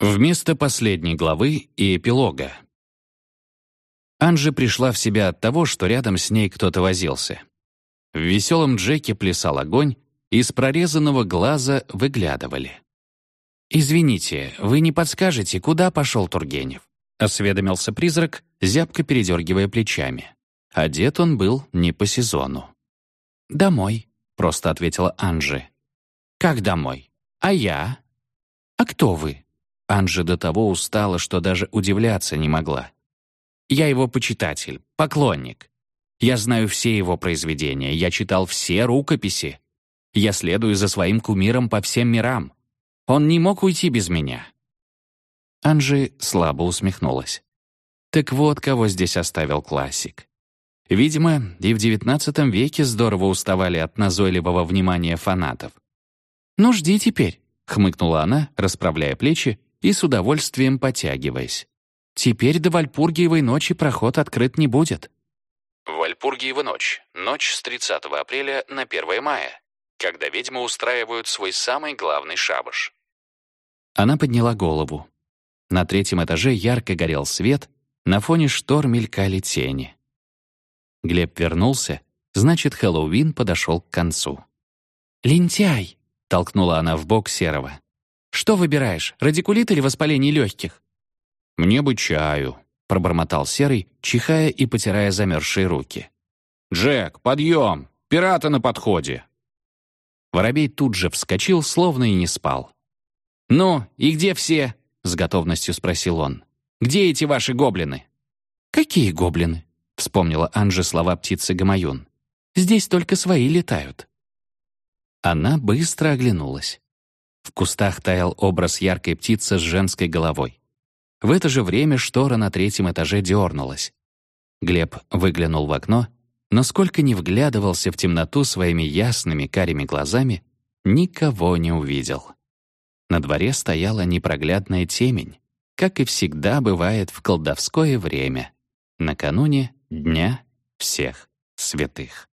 Вместо последней главы и эпилога. Анжи пришла в себя от того, что рядом с ней кто-то возился. В веселом Джеке плясал огонь, из прорезанного глаза выглядывали. «Извините, вы не подскажете, куда пошел Тургенев?» — осведомился призрак, зябко передергивая плечами. Одет он был не по сезону. «Домой», — просто ответила Анжи. «Как домой? А я?» «А кто вы?» Анжи до того устала, что даже удивляться не могла. «Я его почитатель, поклонник. Я знаю все его произведения, я читал все рукописи. Я следую за своим кумиром по всем мирам. Он не мог уйти без меня». Анжи слабо усмехнулась. Так вот, кого здесь оставил классик. Видимо, и в XIX веке здорово уставали от назойливого внимания фанатов. «Ну, жди теперь», — хмыкнула она, расправляя плечи и с удовольствием потягиваясь. «Теперь до Вальпургиевой ночи проход открыт не будет». Вальпургиева ночь. Ночь с 30 апреля на 1 мая, когда ведьмы устраивают свой самый главный шабаш. Она подняла голову. На третьем этаже ярко горел свет, на фоне штор мелькали тени. Глеб вернулся, значит, Хэллоуин подошел к концу. «Лентяй!» — толкнула она в бок Серого. Что выбираешь, радикулит или воспаление легких?» «Мне бы чаю», — пробормотал Серый, чихая и потирая замерзшие руки. «Джек, подъем! Пираты на подходе!» Воробей тут же вскочил, словно и не спал. «Ну, и где все?» — с готовностью спросил он. «Где эти ваши гоблины?» «Какие гоблины?» — вспомнила Анжи слова птицы Гамаюн. «Здесь только свои летают». Она быстро оглянулась. В кустах таял образ яркой птицы с женской головой. В это же время штора на третьем этаже дернулась. Глеб выглянул в окно, но сколько ни вглядывался в темноту своими ясными карими глазами, никого не увидел. На дворе стояла непроглядная темень, как и всегда бывает в колдовское время, накануне Дня всех святых.